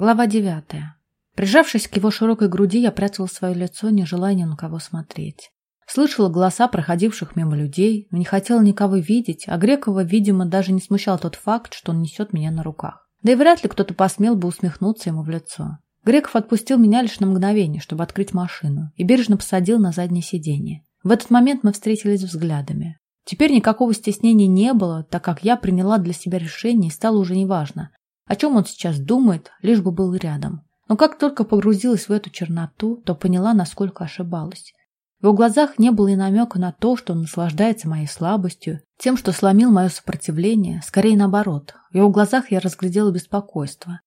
Глава девятая. Прижавшись к его широкой груди, я прятала свое лицо, не желая ни на кого смотреть. Слышала голоса проходивших мимо людей, не хотела никого видеть, а Грекова, видимо, даже не смущал тот факт, что он несет меня на руках. Да и вряд ли кто-то посмел бы усмехнуться ему в лицо. Греков отпустил меня лишь на мгновение, чтобы открыть машину, и бережно посадил на заднее сиденье. В этот момент мы встретились взглядами. Теперь никакого стеснения не было, так как я приняла для себя решение и стало уже неважно, о чем он сейчас думает, лишь бы был рядом. Но как только погрузилась в эту черноту, то поняла, насколько ошибалась. В его глазах не было и намека на то, что он наслаждается моей слабостью, тем, что сломил мое сопротивление, скорее наоборот. В его глазах я разглядела беспокойство.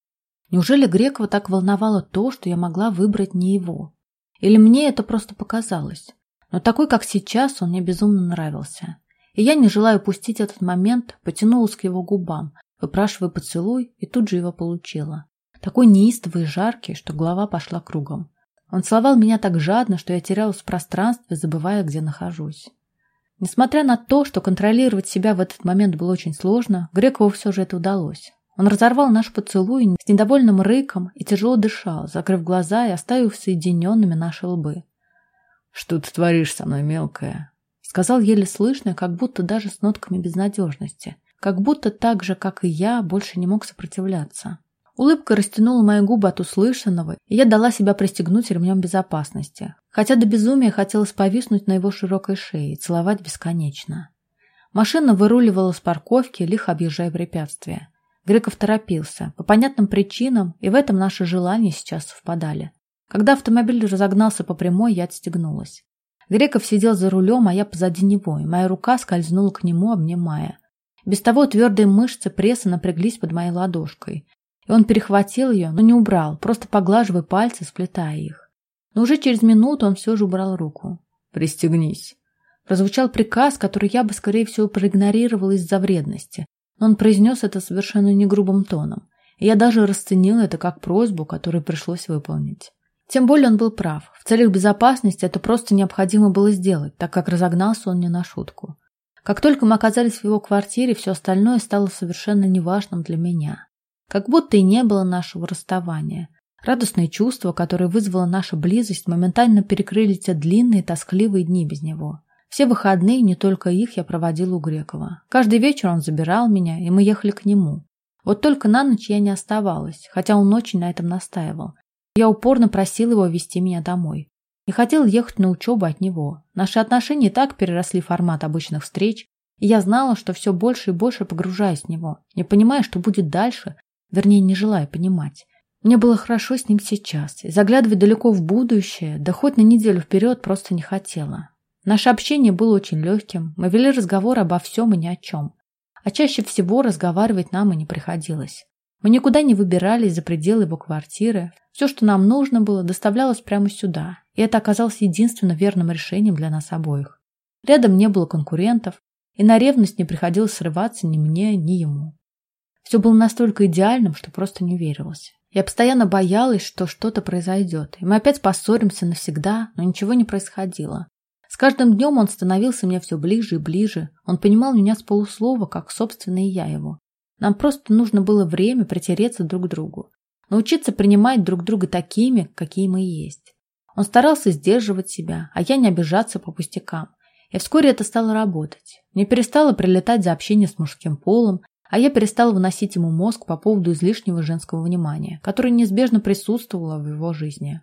Неужели Грекова так волновало то, что я могла выбрать не его? Или мне это просто показалось? Но такой, как сейчас, он мне безумно нравился. И я, не желая упустить этот момент, потянулась к его губам, выпрашивая поцелуй, и тут же его получила. Такой неистовый и жаркий, что голова пошла кругом. Он целовал меня так жадно, что я терялась в пространстве, забывая, где нахожусь. Несмотря на то, что контролировать себя в этот момент было очень сложно, Грекову все же это удалось. Он разорвал наш поцелуй с недовольным рыком и тяжело дышал, закрыв глаза и оставив соединенными наши лбы. «Что ты творишь со мной, мелкая?» Сказал еле слышно, как будто даже с нотками безнадежности. Как будто так же, как и я, больше не мог сопротивляться. Улыбка растянула мои губы от услышанного, и я дала себя пристегнуть ремнем безопасности. Хотя до безумия хотелось повиснуть на его широкой шее и целовать бесконечно. Машина выруливала с парковки, лихо объезжая препятствия. Греков торопился, по понятным причинам, и в этом наши желания сейчас совпадали. Когда автомобиль разогнался по прямой, я отстегнулась. Греков сидел за рулем, а я позади него, и моя рука скользнула к нему, обнимая. Без того твердые мышцы пресса напряглись под моей ладошкой, и он перехватил ее, но не убрал, просто поглаживая пальцы, сплетая их. Но уже через минуту он все же убрал руку. «Пристегнись». Прозвучал приказ, который я бы, скорее всего, проигнорировала из-за вредности. Но он произнес это совершенно не грубым тоном. И я даже расценила это как просьбу, которую пришлось выполнить. Тем более он был прав. В целях безопасности это просто необходимо было сделать, так как разогнался он не на шутку. Как только мы оказались в его квартире, все остальное стало совершенно неважным для меня. Как будто и не было нашего расставания. Радостные чувства, которые вызвала наша близость, моментально перекрыли те длинные, тоскливые дни без него. Все выходные, не только их, я проводила у Грекова. Каждый вечер он забирал меня, и мы ехали к нему. Вот только на ночь я не оставалась, хотя он очень на этом настаивал. Я упорно просила его вести меня домой. Не хотела ехать на учебу от него. Наши отношения и так переросли формат обычных встреч, и я знала, что все больше и больше погружаюсь в него, не понимая, что будет дальше, Вернее, не желая понимать. Мне было хорошо с ним сейчас, и заглядывать далеко в будущее, да хоть на неделю вперед, просто не хотела. Наше общение было очень легким, мы вели разговор обо всем и ни о чем. А чаще всего разговаривать нам и не приходилось. Мы никуда не выбирались за пределы его квартиры. Все, что нам нужно было, доставлялось прямо сюда, и это оказалось единственно верным решением для нас обоих. Рядом не было конкурентов, и на ревность не приходилось срываться ни мне, ни ему. Все было настолько идеальным, что просто не верилось. Я постоянно боялась, что что-то произойдет, и мы опять поссоримся навсегда, но ничего не происходило. С каждым днем он становился мне все ближе и ближе. Он понимал меня с полуслова, как, собственно, и я его. Нам просто нужно было время притереться друг к другу. Научиться принимать друг друга такими, какие мы есть. Он старался сдерживать себя, а я не обижаться по пустякам. И вскоре это стало работать. Мне перестало прилетать за общение с мужским полом, а я перестала выносить ему мозг по поводу излишнего женского внимания, которое неизбежно присутствовало в его жизни.